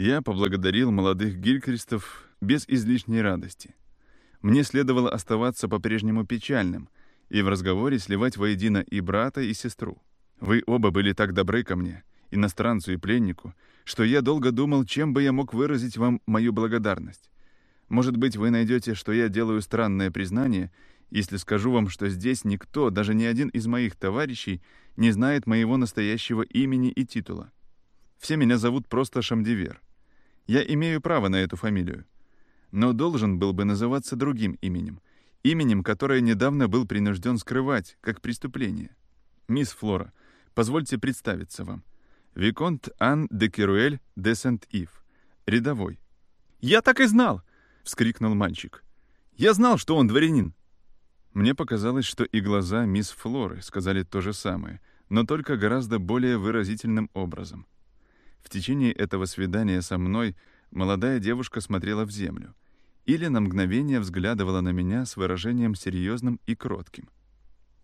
Я поблагодарил молодых гилькристов без излишней радости. Мне следовало оставаться по-прежнему печальным и в разговоре сливать воедино и брата, и сестру. Вы оба были так добры ко мне, иностранцу и пленнику, что я долго думал, чем бы я мог выразить вам мою благодарность. Может быть, вы найдете, что я делаю странное признание, если скажу вам, что здесь никто, даже ни один из моих товарищей, не знает моего настоящего имени и титула. Все меня зовут просто Шамдивер. Я имею право на эту фамилию. Но должен был бы называться другим именем. Именем, которое недавно был принужден скрывать, как преступление. Мисс Флора, позвольте представиться вам. Виконт Ан де Керуэль де Сент-Ив. Рядовой. «Я так и знал!» — вскрикнул мальчик. «Я знал, что он дворянин!» Мне показалось, что и глаза мисс Флоры сказали то же самое, но только гораздо более выразительным образом. В течение этого свидания со мной молодая девушка смотрела в землю или на мгновение взглядывала на меня с выражением серьезным и кротким.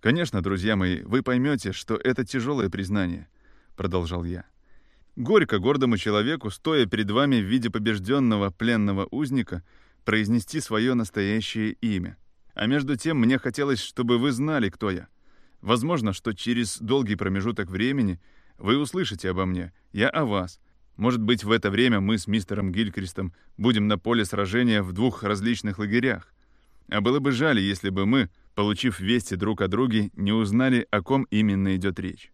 «Конечно, друзья мои, вы поймете, что это тяжелое признание», — продолжал я. «Горько гордому человеку, стоя перед вами в виде побежденного пленного узника, произнести свое настоящее имя. А между тем мне хотелось, чтобы вы знали, кто я. Возможно, что через долгий промежуток времени — вы услышите обо мне, я о вас. Может быть, в это время мы с мистером Гилькристом будем на поле сражения в двух различных лагерях. А было бы жаль, если бы мы, получив вести друг о друге, не узнали, о ком именно идет речь.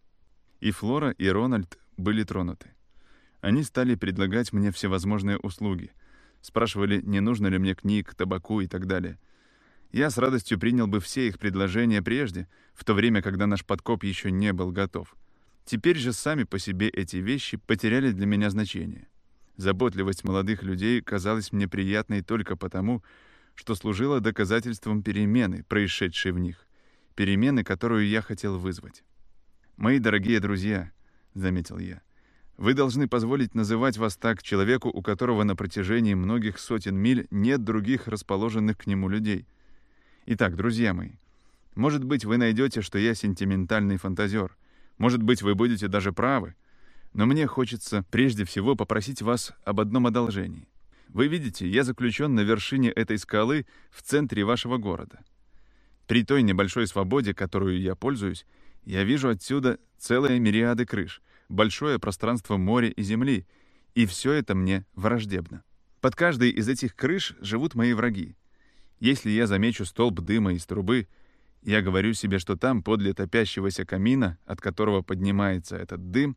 И Флора, и Рональд были тронуты. Они стали предлагать мне всевозможные услуги. Спрашивали, не нужно ли мне книг, табаку и так далее. Я с радостью принял бы все их предложения прежде, в то время, когда наш подкоп еще не был готов. Теперь же сами по себе эти вещи потеряли для меня значение. Заботливость молодых людей казалась мне приятной только потому, что служила доказательством перемены, происшедшей в них, перемены, которую я хотел вызвать. «Мои дорогие друзья», — заметил я, — «вы должны позволить называть вас так человеку, у которого на протяжении многих сотен миль нет других расположенных к нему людей. Итак, друзья мои, может быть, вы найдете, что я сентиментальный фантазер, может быть, вы будете даже правы, но мне хочется прежде всего попросить вас об одном одолжении. Вы видите, я заключен на вершине этой скалы в центре вашего города. При той небольшой свободе, которую я пользуюсь, я вижу отсюда целые мириады крыш, большое пространство моря и земли, и все это мне враждебно. Под каждой из этих крыш живут мои враги. Если я замечу столб дыма из трубы — я говорю себе, что там, подле топящегося камина, от которого поднимается этот дым,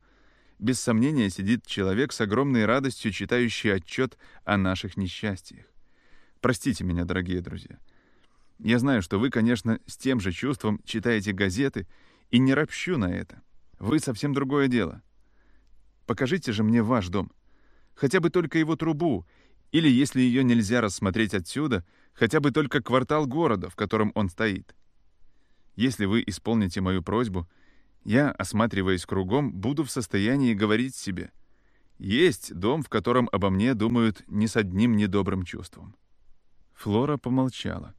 без сомнения сидит человек с огромной радостью, читающий отчет о наших несчастьях. Простите меня, дорогие друзья. Я знаю, что вы, конечно, с тем же чувством читаете газеты, и не ропщу на это. Вы совсем другое дело. Покажите же мне ваш дом. Хотя бы только его трубу, или, если ее нельзя рассмотреть отсюда, хотя бы только квартал города, в котором он стоит. Если вы исполните мою просьбу, я, осматриваясь кругом, буду в состоянии говорить себе, есть дом, в котором обо мне думают не с одним недобрым чувством. Флора помолчала.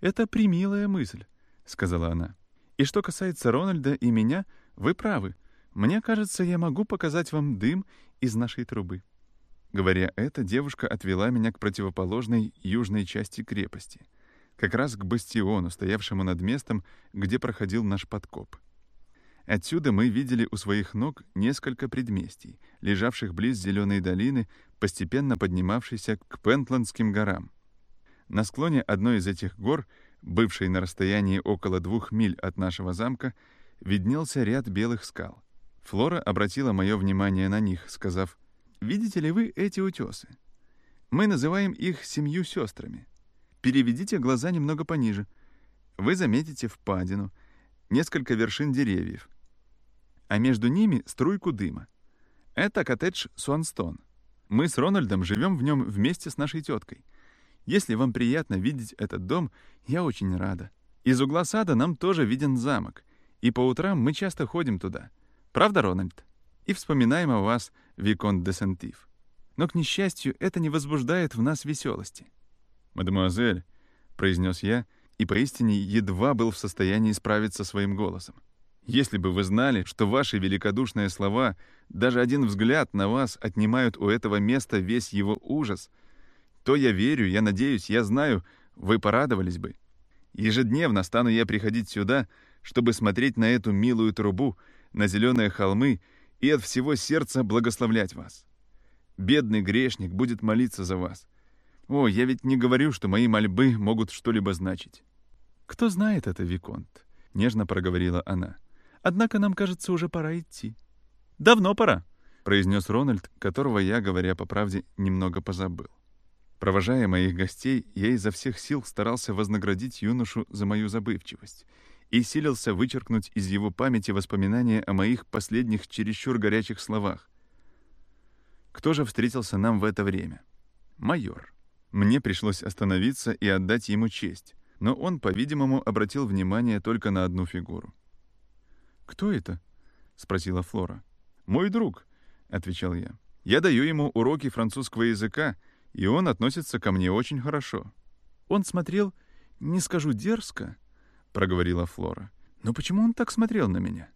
«Это примилая мысль», — сказала она. «И что касается Рональда и меня, вы правы. Мне кажется, я могу показать вам дым из нашей трубы». Говоря это, девушка отвела меня к противоположной южной части крепости — как раз к бастиону, стоявшему над местом, где проходил наш подкоп. Отсюда мы видели у своих ног несколько предместий, лежавших близ зеленой долины, постепенно поднимавшейся к Пентландским горам. На склоне одной из этих гор, бывшей на расстоянии около двух миль от нашего замка, виднелся ряд белых скал. Флора обратила мое внимание на них, сказав, «Видите ли вы эти утесы? Мы называем их семью сестрами. Переведите глаза немного пониже. Вы заметите впадину, несколько вершин деревьев, а между ними струйку дыма. Это коттедж Суанстон. Мы с Рональдом живем в нем вместе с нашей теткой. Если вам приятно видеть этот дом, я очень рада. Из угла сада нам тоже виден замок, и по утрам мы часто ходим туда. Правда, Рональд? И вспоминаем о вас, Виконт де Сентив. Но, к несчастью, это не возбуждает в нас веселости. «Мадемуазель», — произнес я, и поистине едва был в состоянии справиться своим голосом. Если бы вы знали, что ваши великодушные слова, даже один взгляд на вас отнимают у этого места весь его ужас, то я верю, я надеюсь, я знаю, вы порадовались бы. Ежедневно стану я приходить сюда, чтобы смотреть на эту милую трубу, на зеленые холмы и от всего сердца благословлять вас. Бедный грешник будет молиться за вас. О, я ведь не говорю, что мои мольбы могут что-либо значить. «Кто знает это, Виконт?» — нежно проговорила она. «Однако нам, кажется, уже пора идти». «Давно пора», — произнес Рональд, которого я, говоря по правде, немного позабыл. Провожая моих гостей, я изо всех сил старался вознаградить юношу за мою забывчивость и силился вычеркнуть из его памяти воспоминания о моих последних чересчур горячих словах. Кто же встретился нам в это время? Майор. Мне пришлось остановиться и отдать ему честь, но он, по-видимому, обратил внимание только на одну фигуру. «Кто это?» — спросила Флора. «Мой друг», — отвечал я. «Я даю ему уроки французского языка, и он относится ко мне очень хорошо». «Он смотрел, не скажу дерзко», — проговорила Флора. «Но почему он так смотрел на меня?»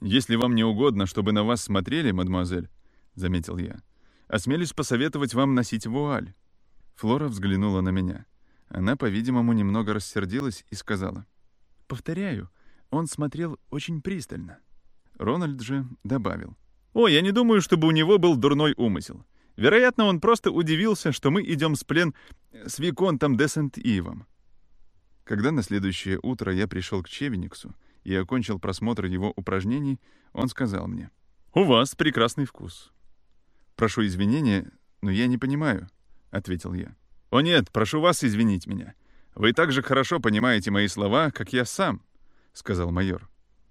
«Если вам не угодно, чтобы на вас смотрели, мадемуазель», — заметил я, — «осмелюсь посоветовать вам носить вуаль». Флора взглянула на меня. Она, по-видимому, немного рассердилась и сказала. «Повторяю, он смотрел очень пристально». Рональд же добавил. «О, я не думаю, чтобы у него был дурной умысел. Вероятно, он просто удивился, что мы идем с плен с Виконтом де Сент-Ивом». Когда на следующее утро я пришел к Чевениксу и окончил просмотр его упражнений, он сказал мне. «У вас прекрасный вкус». «Прошу извинения, но я не понимаю», — ответил я. «О нет, прошу вас извинить меня. Вы так же хорошо понимаете мои слова, как я сам», — сказал майор.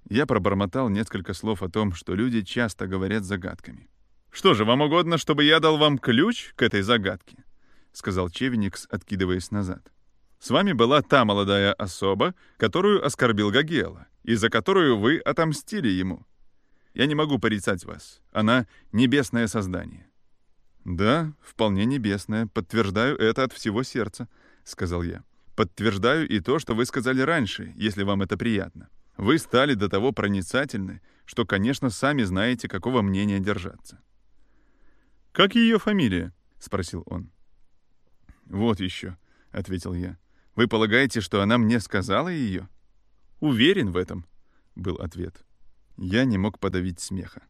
Я пробормотал несколько слов о том, что люди часто говорят загадками. «Что же, вам угодно, чтобы я дал вам ключ к этой загадке?» — сказал Чевеникс, откидываясь назад. «С вами была та молодая особа, которую оскорбил Гагела, и за которую вы отомстили ему. Я не могу порицать вас. Она — небесное создание. «Да, вполне небесное. Подтверждаю это от всего сердца», — сказал я. «Подтверждаю и то, что вы сказали раньше, если вам это приятно. Вы стали до того проницательны, что, конечно, сами знаете, какого мнения держаться». «Как ее фамилия?» — спросил он. «Вот еще», — ответил я. «Вы полагаете, что она мне сказала ее?» «Уверен в этом», — был ответ. Я не мог подавить смеха.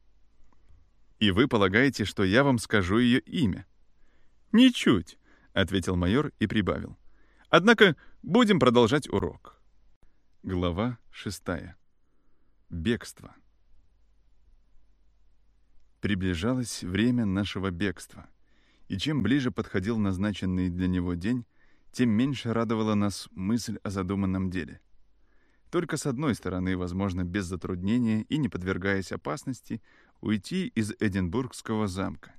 И вы полагаете, что я вам скажу ее имя?» «Ничуть», — ответил майор и прибавил. «Однако будем продолжать урок». Глава шестая. Бегство. Приближалось время нашего бегства, и чем ближе подходил назначенный для него день, тем меньше радовала нас мысль о задуманном деле. Только с одной стороны, возможно, без затруднения и не подвергаясь опасности, уйти из Эдинбургского замка.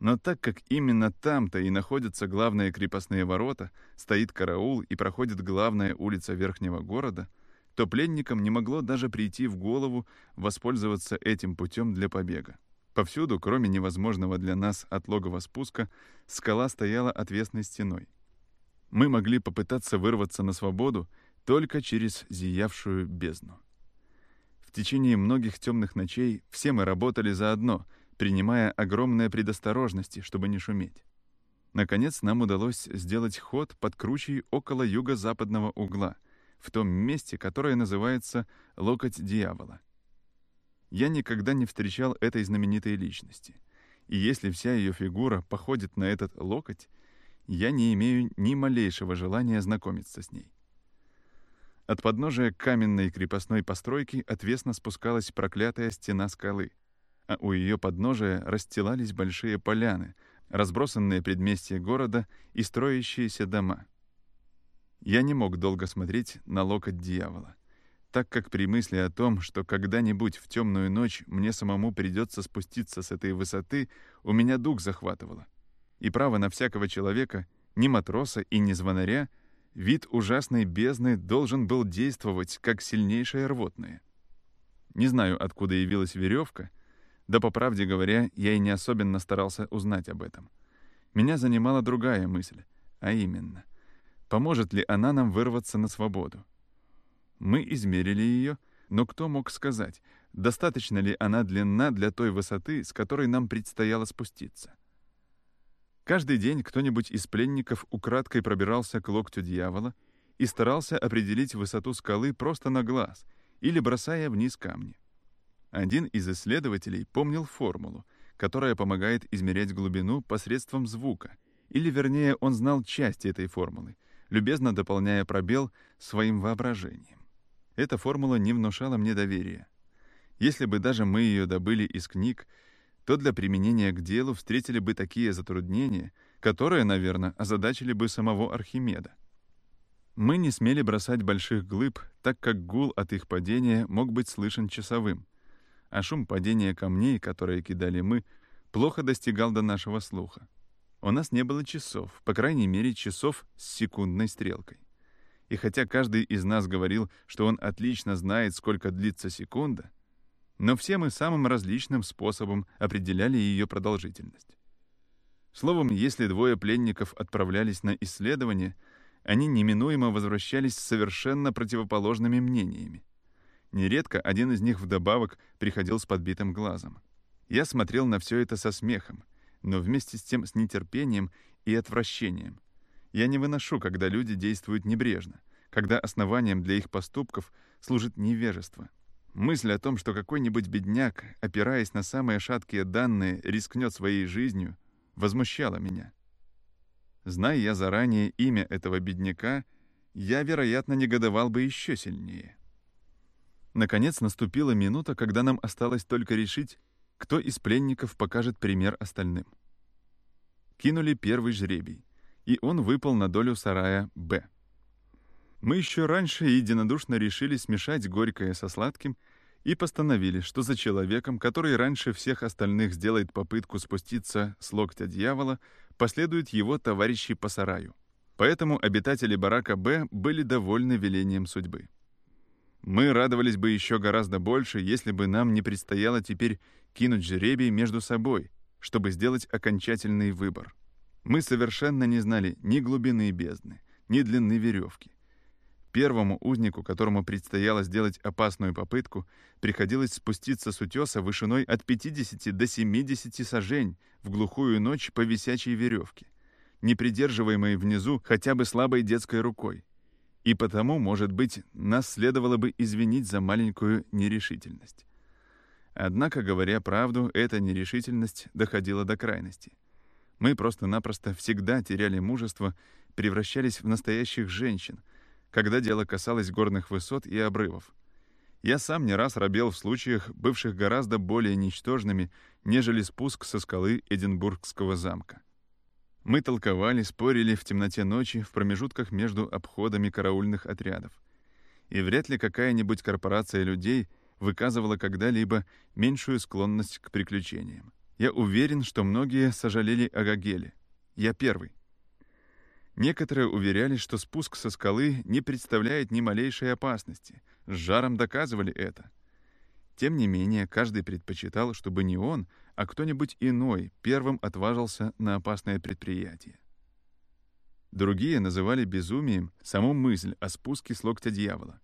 Но так как именно там-то и находятся главные крепостные ворота, стоит караул и проходит главная улица верхнего города, то пленникам не могло даже прийти в голову воспользоваться этим путем для побега. Повсюду, кроме невозможного для нас отлогого спуска, скала стояла отвесной стеной. Мы могли попытаться вырваться на свободу только через зиявшую бездну. Течение многих темных ночей все мы работали заодно, принимая огромные предосторожности, чтобы не шуметь. Наконец нам удалось сделать ход под кручей около юго-западного угла, в том месте, которое называется «Локоть дьявола». Я никогда не встречал этой знаменитой личности, и если вся ее фигура походит на этот локоть, я не имею ни малейшего желания знакомиться с ней. От подножия каменной крепостной постройки отвесно спускалась проклятая стена скалы, а у ее подножия расстилались большие поляны, разбросанные предместья города и строящиеся дома. Я не мог долго смотреть на локоть дьявола, так как при мысли о том, что когда-нибудь в темную ночь мне самому придется спуститься с этой высоты, у меня дух захватывало. И право на всякого человека, ни матроса и ни звонаря — Вид ужасной бездны должен был действовать как сильнейшее рвотное. Не знаю, откуда явилась веревка, да, по правде говоря, я и не особенно старался узнать об этом. Меня занимала другая мысль, а именно, поможет ли она нам вырваться на свободу. Мы измерили ее, но кто мог сказать, достаточно ли она длинна для той высоты, с которой нам предстояло спуститься? Каждый день кто-нибудь из пленников украдкой пробирался к локтю дьявола и старался определить высоту скалы просто на глаз или бросая вниз камни. Один из исследователей помнил формулу, которая помогает измерять глубину посредством звука, или вернее он знал часть этой формулы, любезно дополняя пробел своим воображением. Эта формула не внушала мне доверия. Если бы даже мы ее добыли из книг, то для применения к делу встретили бы такие затруднения, которые, наверное, озадачили бы самого Архимеда. Мы не смели бросать больших глыб, так как гул от их падения мог быть слышен часовым, а шум падения камней, которые кидали мы, плохо достигал до нашего слуха. У нас не было часов, по крайней мере, часов с секундной стрелкой. И хотя каждый из нас говорил, что он отлично знает, сколько длится секунда, но все мы самым различным способом определяли ее продолжительность. Словом, если двое пленников отправлялись на исследование, они неминуемо возвращались с совершенно противоположными мнениями. Нередко один из них вдобавок приходил с подбитым глазом. Я смотрел на все это со смехом, но вместе с тем с нетерпением и отвращением. Я не выношу, когда люди действуют небрежно, когда основанием для их поступков служит невежество — Мысль о том, что какой-нибудь бедняк, опираясь на самые шаткие данные, рискнет своей жизнью, возмущала меня. Зная я заранее имя этого бедняка, я, вероятно, негодовал бы еще сильнее. Наконец наступила минута, когда нам осталось только решить, кто из пленников покажет пример остальным. Кинули первый жребий, и он выпал на долю сарая «Б». Мы еще раньше единодушно решили смешать горькое со сладким и постановили, что за человеком, который раньше всех остальных сделает попытку спуститься с локтя дьявола, последуют его товарищи по сараю. Поэтому обитатели барака «Б» были довольны велением судьбы. Мы радовались бы еще гораздо больше, если бы нам не предстояло теперь кинуть жеребий между собой, чтобы сделать окончательный выбор. Мы совершенно не знали ни глубины бездны, ни длины веревки. Первому узнику, которому предстояло сделать опасную попытку, приходилось спуститься с утеса вышиной от 50 до 70 сажень в глухую ночь по висячей веревке, не придерживаемой внизу хотя бы слабой детской рукой. И потому, может быть, нас следовало бы извинить за маленькую нерешительность. Однако, говоря правду, эта нерешительность доходила до крайности. Мы просто-напросто всегда теряли мужество, превращались в настоящих женщин — когда дело касалось горных высот и обрывов. Я сам не раз робел в случаях, бывших гораздо более ничтожными, нежели спуск со скалы Эдинбургского замка. Мы толковали, спорили в темноте ночи в промежутках между обходами караульных отрядов. И вряд ли какая-нибудь корпорация людей выказывала когда-либо меньшую склонность к приключениям. Я уверен, что многие сожалели о Гагеле. Я первый. Некоторые уверяли, что спуск со скалы не представляет ни малейшей опасности, с жаром доказывали это. Тем не менее, каждый предпочитал, чтобы не он, а кто-нибудь иной первым отважился на опасное предприятие. Другие называли безумием саму мысль о спуске с локтя дьявола.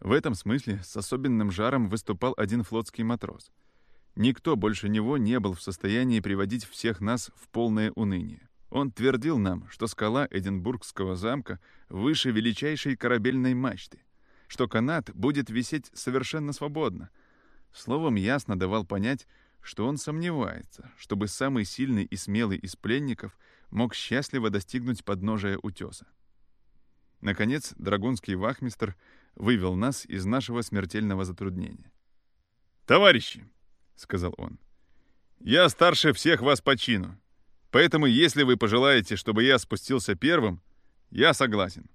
В этом смысле с особенным жаром выступал один флотский матрос. Никто больше него не был в состоянии приводить всех нас в полное уныние. Он твердил нам, что скала Эдинбургского замка выше величайшей корабельной мачты, что канат будет висеть совершенно свободно. Словом, ясно давал понять, что он сомневается, чтобы самый сильный и смелый из пленников мог счастливо достигнуть подножия утеса. Наконец, драгунский вахмистр вывел нас из нашего смертельного затруднения. «Товарищи!» — сказал он. «Я старше всех вас по чину. Поэтому, если вы пожелаете, чтобы я спустился первым, я согласен.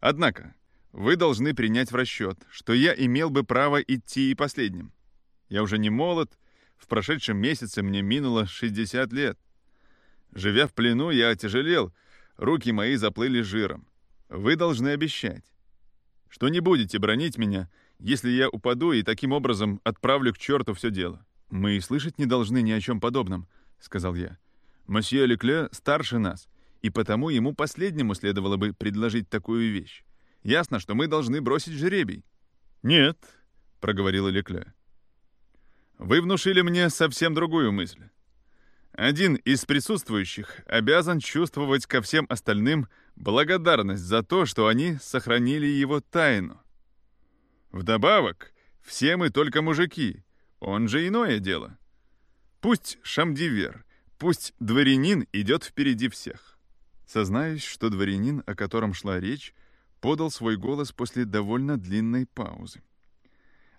Однако, вы должны принять в расчет, что я имел бы право идти и последним. Я уже не молод, в прошедшем месяце мне минуло 60 лет. Живя в плену, я отяжелел, руки мои заплыли жиром. Вы должны обещать, что не будете бронить меня, если я упаду и таким образом отправлю к черту все дело. «Мы и слышать не должны ни о чем подобном», — сказал я. Мосье Лекле старше нас, и потому ему последнему следовало бы предложить такую вещь. Ясно, что мы должны бросить жребий». «Нет», — проговорила Лекля. «Вы внушили мне совсем другую мысль. Один из присутствующих обязан чувствовать ко всем остальным благодарность за то, что они сохранили его тайну. Вдобавок, все мы только мужики, он же иное дело. Пусть шамдивер, пусть дворянин идет впереди всех. Сознаюсь, что дворянин, о котором шла речь, подал свой голос после довольно длинной паузы.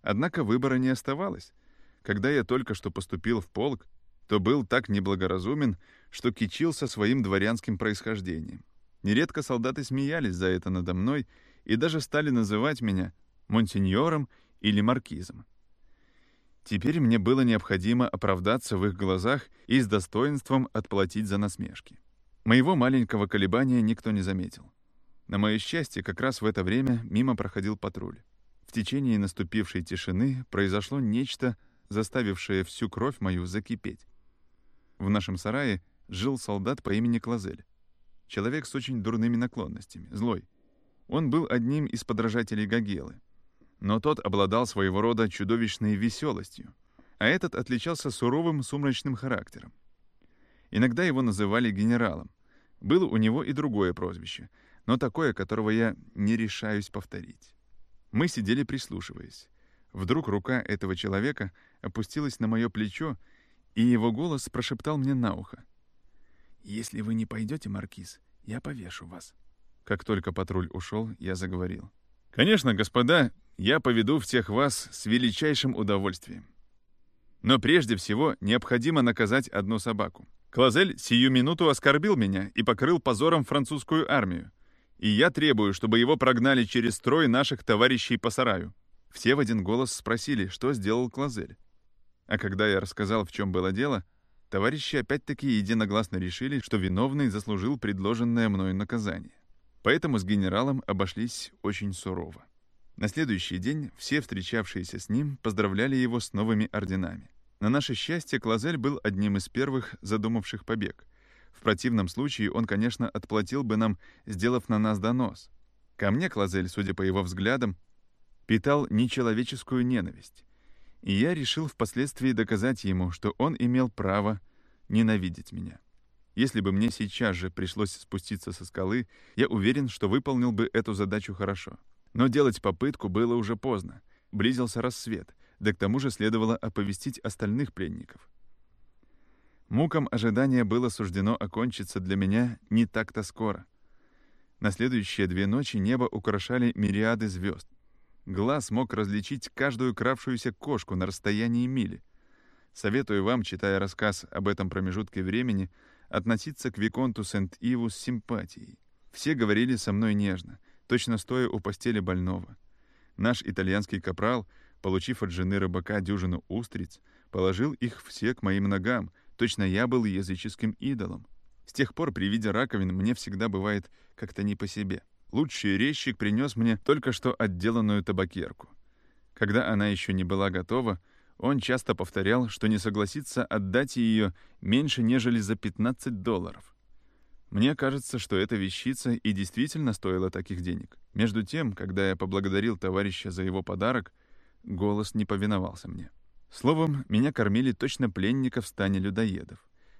Однако выбора не оставалось. Когда я только что поступил в полк, то был так неблагоразумен, что кичился своим дворянским происхождением. Нередко солдаты смеялись за это надо мной и даже стали называть меня монсеньором или маркизом. Теперь мне было необходимо оправдаться в их глазах и с достоинством отплатить за насмешки. Моего маленького колебания никто не заметил. На мое счастье, как раз в это время мимо проходил патруль. В течение наступившей тишины произошло нечто, заставившее всю кровь мою закипеть. В нашем сарае жил солдат по имени Клазель. Человек с очень дурными наклонностями, злой. Он был одним из подражателей Гагелы. Но тот обладал своего рода чудовищной веселостью, а этот отличался суровым сумрачным характером. Иногда его называли генералом. Было у него и другое прозвище, но такое, которого я не решаюсь повторить. Мы сидели прислушиваясь. Вдруг рука этого человека опустилась на мое плечо, и его голос прошептал мне на ухо. «Если вы не пойдете, Маркиз, я повешу вас». Как только патруль ушел, я заговорил. «Конечно, господа, я поведу всех вас с величайшим удовольствием. Но прежде всего необходимо наказать одну собаку. Клазель сию минуту оскорбил меня и покрыл позором французскую армию. И я требую, чтобы его прогнали через строй наших товарищей по сараю». Все в один голос спросили, что сделал Клазель. А когда я рассказал, в чем было дело, товарищи опять-таки единогласно решили, что виновный заслужил предложенное мною наказание. Поэтому с генералом обошлись очень сурово. На следующий день все встречавшиеся с ним поздравляли его с новыми орденами. На наше счастье, Клазель был одним из первых задумавших побег. В противном случае он, конечно, отплатил бы нам, сделав на нас донос. Ко мне Клазель, судя по его взглядам, питал нечеловеческую ненависть и я решил впоследствии доказать ему, что он имел право ненавидеть меня. Если бы мне сейчас же пришлось спуститься со скалы, я уверен, что выполнил бы эту задачу хорошо. Но делать попытку было уже поздно. Близился рассвет, да к тому же следовало оповестить остальных пленников. Мукам ожидания было суждено окончиться для меня не так-то скоро. На следующие две ночи небо украшали мириады звезд. Глаз мог различить каждую кравшуюся кошку на расстоянии мили. Советую вам, читая рассказ об этом промежутке времени, относиться к Виконту Сент-Иву с симпатией. Все говорили со мной нежно, точно стоя у постели больного. Наш итальянский капрал, получив от жены рыбака дюжину устриц, положил их все к моим ногам, точно я был языческим идолом. С тех пор при виде раковин мне всегда бывает как-то не по себе. Лучший резчик принес мне только что отделанную табакерку. Когда она еще не была готова, он часто повторял, что не согласится отдать ее меньше, нежели за 15 долларов. Мне кажется, что эта вещица и действительно стоила таких денег. Между тем, когда я поблагодарил товарища за его подарок, голос не повиновался мне. Словом, меня кормили точно пленника в стане людоедов.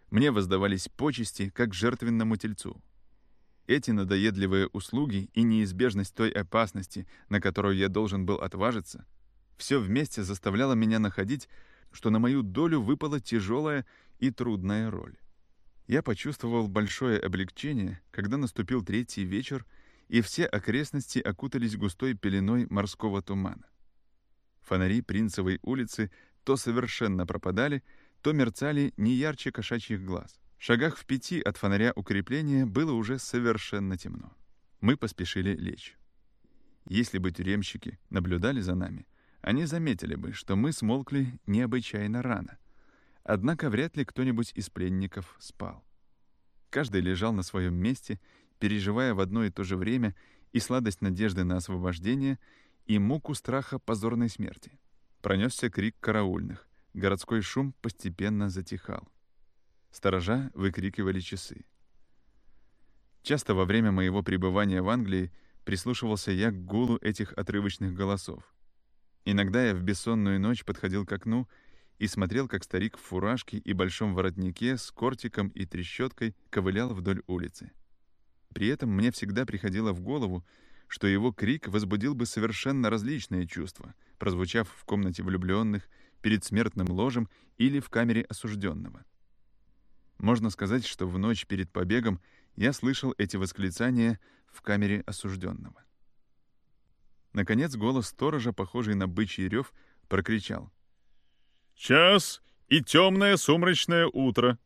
Мне воздавались почести, как жертвенному тельцу. Эти надоедливые услуги и неизбежность той опасности, на которую я должен был отважиться, все вместе заставляло меня находить, что на мою долю выпала тяжелая и трудная роль. Я почувствовал большое облегчение, когда наступил третий вечер, и все окрестности окутались густой пеленой морского тумана. Фонари Принцевой улицы то совершенно пропадали, то мерцали не ярче кошачьих глаз шагах в пяти от фонаря укрепления было уже совершенно темно. Мы поспешили лечь. Если бы тюремщики наблюдали за нами, они заметили бы, что мы смолкли необычайно рано. Однако вряд ли кто-нибудь из пленников спал. Каждый лежал на своем месте, переживая в одно и то же время и сладость надежды на освобождение, и муку страха позорной смерти. Пронесся крик караульных. Городской шум постепенно затихал. Сторожа выкрикивали часы. Часто во время моего пребывания в Англии прислушивался я к гулу этих отрывочных голосов. Иногда я в бессонную ночь подходил к окну и смотрел, как старик в фуражке и большом воротнике с кортиком и трещоткой ковылял вдоль улицы. При этом мне всегда приходило в голову, что его крик возбудил бы совершенно различные чувства, прозвучав в комнате влюбленных, перед смертным ложем или в камере осужденного. Можно сказать, что в ночь перед побегом я слышал эти восклицания в камере осужденного. Наконец голос сторожа, похожий на бычий рев, прокричал. «Час и темное сумрачное утро!»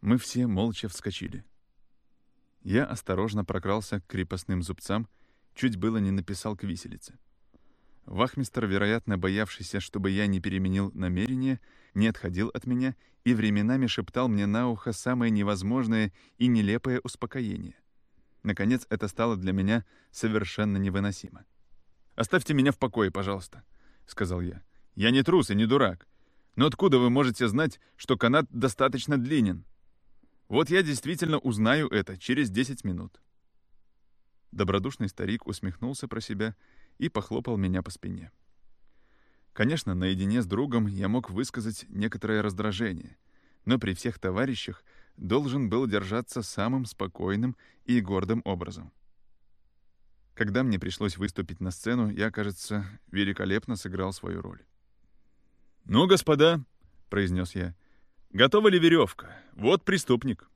Мы все молча вскочили. Я осторожно прокрался к крепостным зубцам, чуть было не написал к виселице. Вахмистр, вероятно, боявшийся, чтобы я не переменил намерение, не отходил от меня и временами шептал мне на ухо самое невозможное и нелепое успокоение. Наконец, это стало для меня совершенно невыносимо. «Оставьте меня в покое, пожалуйста», — сказал я. «Я не трус и не дурак. Но откуда вы можете знать, что канат достаточно длинен? Вот я действительно узнаю это через 10 минут». Добродушный старик усмехнулся про себя и похлопал меня по спине. Конечно, наедине с другом я мог высказать некоторое раздражение, но при всех товарищах должен был держаться самым спокойным и гордым образом. Когда мне пришлось выступить на сцену, я, кажется, великолепно сыграл свою роль. «Ну, господа», — произнес я, — «готова ли веревка? Вот преступник».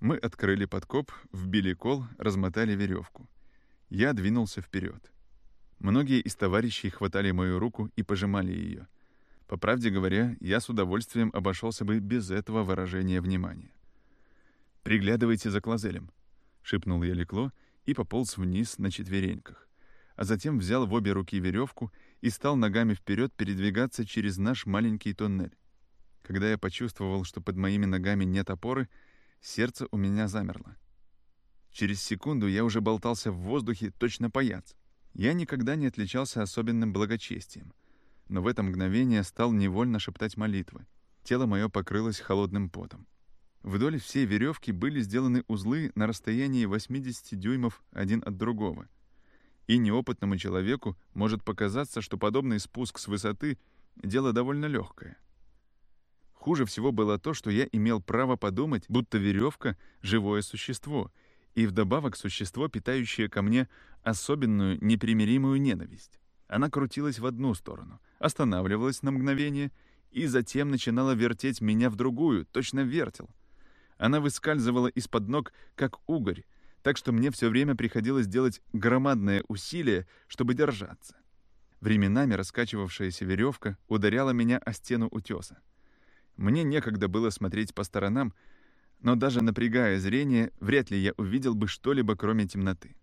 Мы открыли подкоп, вбили кол, размотали веревку. Я двинулся вперед. Многие из товарищей хватали мою руку и пожимали ее. По правде говоря, я с удовольствием обошелся бы без этого выражения внимания. «Приглядывайте за Клазелем», — шепнул я Лекло и пополз вниз на четвереньках, а затем взял в обе руки веревку и стал ногами вперед передвигаться через наш маленький тоннель. Когда я почувствовал, что под моими ногами нет опоры, Сердце у меня замерло. Через секунду я уже болтался в воздухе, точно паяц. Я никогда не отличался особенным благочестием, но в это мгновение стал невольно шептать молитвы. Тело мое покрылось холодным потом. Вдоль всей веревки были сделаны узлы на расстоянии 80 дюймов один от другого. И неопытному человеку может показаться, что подобный спуск с высоты — дело довольно легкое. Хуже всего было то, что я имел право подумать, будто веревка — живое существо, и вдобавок существо, питающее ко мне особенную непримиримую ненависть. Она крутилась в одну сторону, останавливалась на мгновение и затем начинала вертеть меня в другую, точно вертел. Она выскальзывала из-под ног, как угорь, так что мне все время приходилось делать громадное усилие, чтобы держаться. Временами раскачивавшаяся веревка ударяла меня о стену утеса. Мне некогда было смотреть по сторонам, но даже напрягая зрение, вряд ли я увидел бы что-либо, кроме темноты.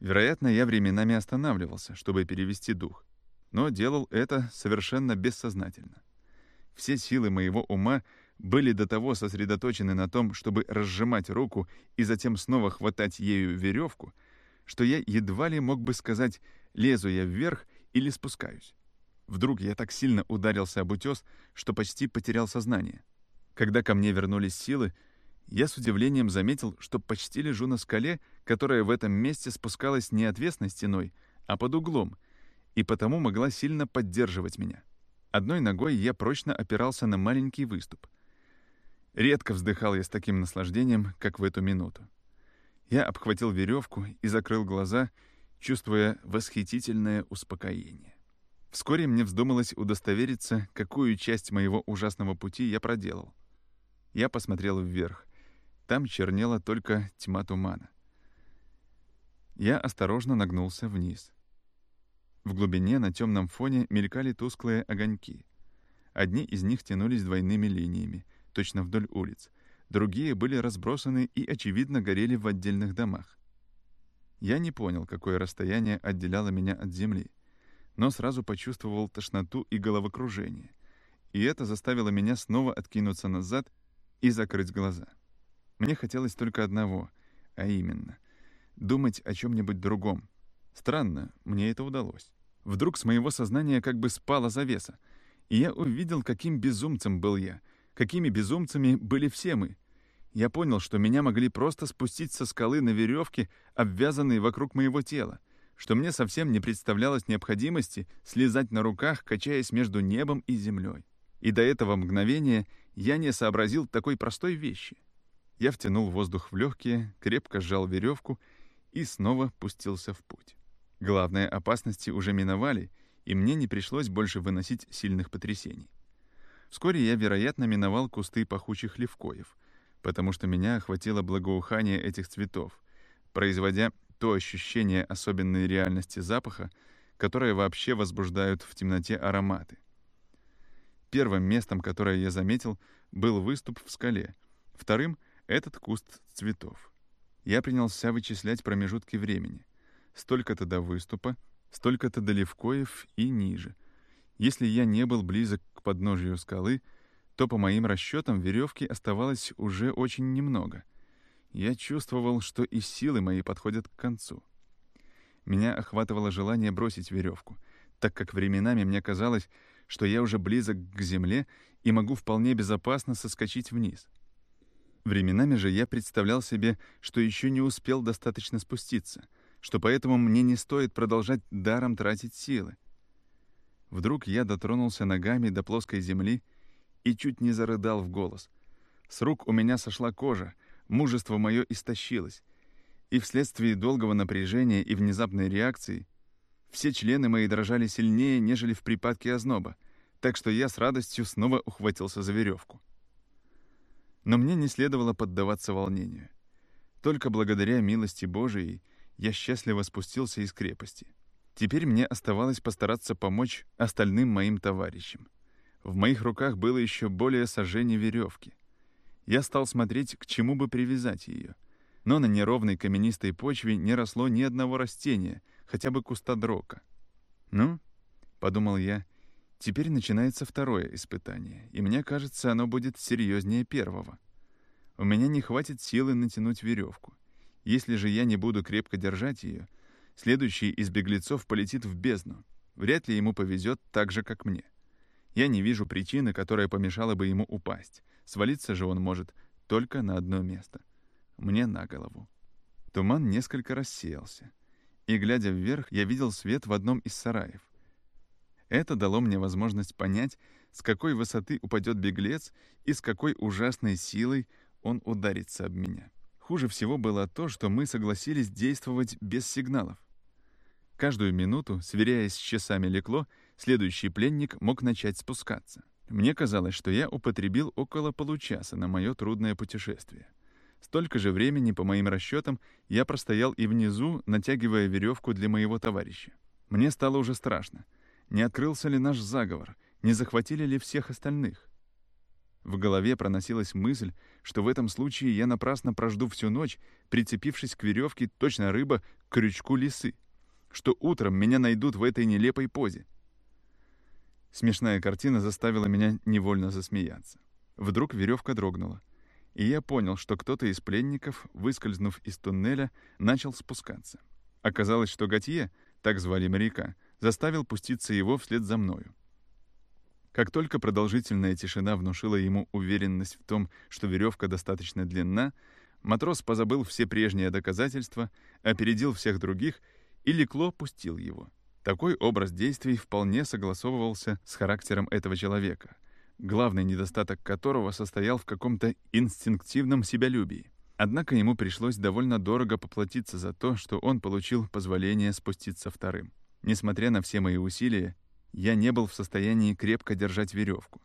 Вероятно, я временами останавливался, чтобы перевести дух, но делал это совершенно бессознательно. Все силы моего ума были до того сосредоточены на том, чтобы разжимать руку и затем снова хватать ею веревку, что я едва ли мог бы сказать, лезу я вверх или спускаюсь. Вдруг я так сильно ударился об утес, что почти потерял сознание. Когда ко мне вернулись силы, я с удивлением заметил, что почти лежу на скале, которая в этом месте спускалась не отвесной стеной, а под углом, и потому могла сильно поддерживать меня. Одной ногой я прочно опирался на маленький выступ. Редко вздыхал я с таким наслаждением, как в эту минуту. Я обхватил веревку и закрыл глаза, чувствуя восхитительное успокоение. Вскоре мне вздумалось удостовериться, какую часть моего ужасного пути я проделал. Я посмотрел вверх. Там чернела только тьма тумана. Я осторожно нагнулся вниз. В глубине на темном фоне мелькали тусклые огоньки. Одни из них тянулись двойными линиями, точно вдоль улиц. Другие были разбросаны и, очевидно, горели в отдельных домах. Я не понял, какое расстояние отделяло меня от земли но сразу почувствовал тошноту и головокружение. И это заставило меня снова откинуться назад и закрыть глаза. Мне хотелось только одного, а именно — думать о чем-нибудь другом. Странно, мне это удалось. Вдруг с моего сознания как бы спала завеса, и я увидел, каким безумцем был я, какими безумцами были все мы. Я понял, что меня могли просто спустить со скалы на веревке, обвязанные вокруг моего тела, что мне совсем не представлялось необходимости слезать на руках, качаясь между небом и землей. И до этого мгновения я не сообразил такой простой вещи. Я втянул воздух в легкие, крепко сжал веревку и снова пустился в путь. Главные опасности уже миновали, и мне не пришлось больше выносить сильных потрясений. Вскоре я, вероятно, миновал кусты пахучих левкоев, потому что меня охватило благоухание этих цветов, производя то ощущение особенной реальности запаха, которое вообще возбуждают в темноте ароматы. Первым местом, которое я заметил, был выступ в скале, вторым — этот куст цветов. Я принялся вычислять промежутки времени. Столько-то до выступа, столько-то до Левкоев и ниже. Если я не был близок к подножию скалы, то, по моим расчетам, веревки оставалось уже очень немного — я чувствовал, что и силы мои подходят к концу. Меня охватывало желание бросить веревку, так как временами мне казалось, что я уже близок к земле и могу вполне безопасно соскочить вниз. Временами же я представлял себе, что еще не успел достаточно спуститься, что поэтому мне не стоит продолжать даром тратить силы. Вдруг я дотронулся ногами до плоской земли и чуть не зарыдал в голос. С рук у меня сошла кожа, мужество мое истощилось, и вследствие долгого напряжения и внезапной реакции все члены мои дрожали сильнее, нежели в припадке озноба, так что я с радостью снова ухватился за веревку. Но мне не следовало поддаваться волнению. Только благодаря милости Божией я счастливо спустился из крепости. Теперь мне оставалось постараться помочь остальным моим товарищам. В моих руках было еще более сожжение веревки. Я стал смотреть, к чему бы привязать ее. Но на неровной каменистой почве не росло ни одного растения, хотя бы куста дрока. «Ну», — подумал я, — «теперь начинается второе испытание, и мне кажется, оно будет серьезнее первого. У меня не хватит силы натянуть веревку. Если же я не буду крепко держать ее, следующий из беглецов полетит в бездну. Вряд ли ему повезет так же, как мне. Я не вижу причины, которая помешала бы ему упасть. Свалиться же он может только на одно место. Мне на голову. Туман несколько рассеялся. И, глядя вверх, я видел свет в одном из сараев. Это дало мне возможность понять, с какой высоты упадет беглец и с какой ужасной силой он ударится об меня. Хуже всего было то, что мы согласились действовать без сигналов. Каждую минуту, сверяясь с часами лекло, следующий пленник мог начать спускаться. Мне казалось, что я употребил около получаса на мое трудное путешествие. Столько же времени, по моим расчетам, я простоял и внизу, натягивая веревку для моего товарища. Мне стало уже страшно. Не открылся ли наш заговор? Не захватили ли всех остальных? В голове проносилась мысль, что в этом случае я напрасно прожду всю ночь, прицепившись к веревке точно рыба к крючку лисы, что утром меня найдут в этой нелепой позе. Смешная картина заставила меня невольно засмеяться. Вдруг веревка дрогнула, и я понял, что кто-то из пленников, выскользнув из туннеля, начал спускаться. Оказалось, что Готье, так звали моряка, заставил пуститься его вслед за мною. Как только продолжительная тишина внушила ему уверенность в том, что веревка достаточно длинна, матрос позабыл все прежние доказательства, опередил всех других и лекло пустил его — такой образ действий вполне согласовывался с характером этого человека, главный недостаток которого состоял в каком-то инстинктивном себялюбии. Однако ему пришлось довольно дорого поплатиться за то, что он получил позволение спуститься вторым. Несмотря на все мои усилия, я не был в состоянии крепко держать веревку.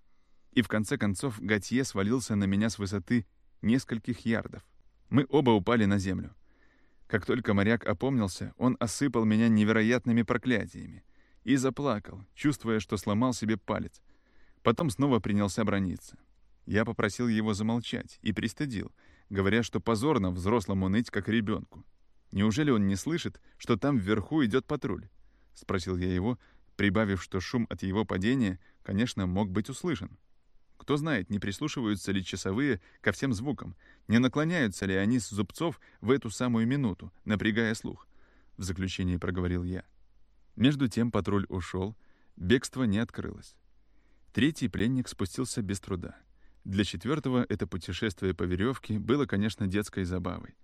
И в конце концов Готье свалился на меня с высоты нескольких ярдов. Мы оба упали на землю. Как только моряк опомнился, он осыпал меня невероятными проклятиями и заплакал, чувствуя, что сломал себе палец. Потом снова принялся брониться. Я попросил его замолчать и пристыдил, говоря, что позорно взрослому ныть, как ребенку. «Неужели он не слышит, что там вверху идет патруль?» — спросил я его, прибавив, что шум от его падения, конечно, мог быть услышан. Кто знает, не прислушиваются ли часовые ко всем звукам, не наклоняются ли они с зубцов в эту самую минуту, напрягая слух. В заключении проговорил я. Между тем патруль ушел, бегство не открылось. Третий пленник спустился без труда. Для четвертого это путешествие по веревке было, конечно, детской забавой.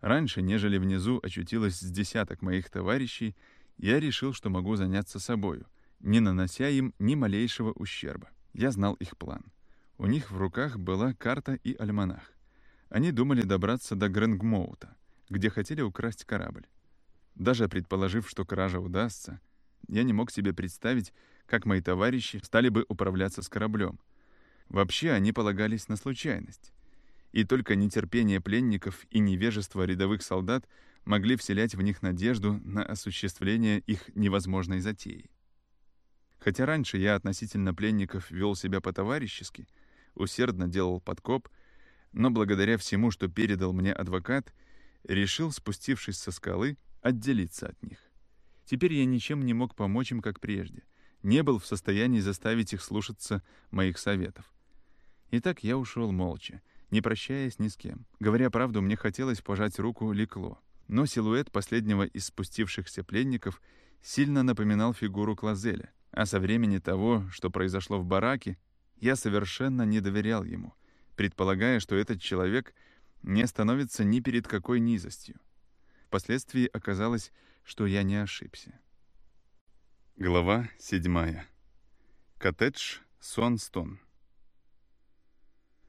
Раньше, нежели внизу очутилось с десяток моих товарищей, я решил, что могу заняться собою, не нанося им ни малейшего ущерба. Я знал их план. У них в руках была карта и альманах. Они думали добраться до Грэнгмоута, где хотели украсть корабль. Даже предположив, что кража удастся, я не мог себе представить, как мои товарищи стали бы управляться с кораблем. Вообще они полагались на случайность. И только нетерпение пленников и невежество рядовых солдат могли вселять в них надежду на осуществление их невозможной затеи. Хотя раньше я относительно пленников вел себя по-товарищески, усердно делал подкоп, но благодаря всему, что передал мне адвокат, решил, спустившись со скалы, отделиться от них. Теперь я ничем не мог помочь им, как прежде, не был в состоянии заставить их слушаться моих советов. Итак, я ушел молча, не прощаясь ни с кем. Говоря правду, мне хотелось пожать руку Лекло, но силуэт последнего из спустившихся пленников сильно напоминал фигуру Клазеля, а со времени того, что произошло в бараке, я совершенно не доверял ему, предполагая, что этот человек не остановится ни перед какой низостью. Впоследствии оказалось, что я не ошибся. Глава 7. Коттедж Суанстон.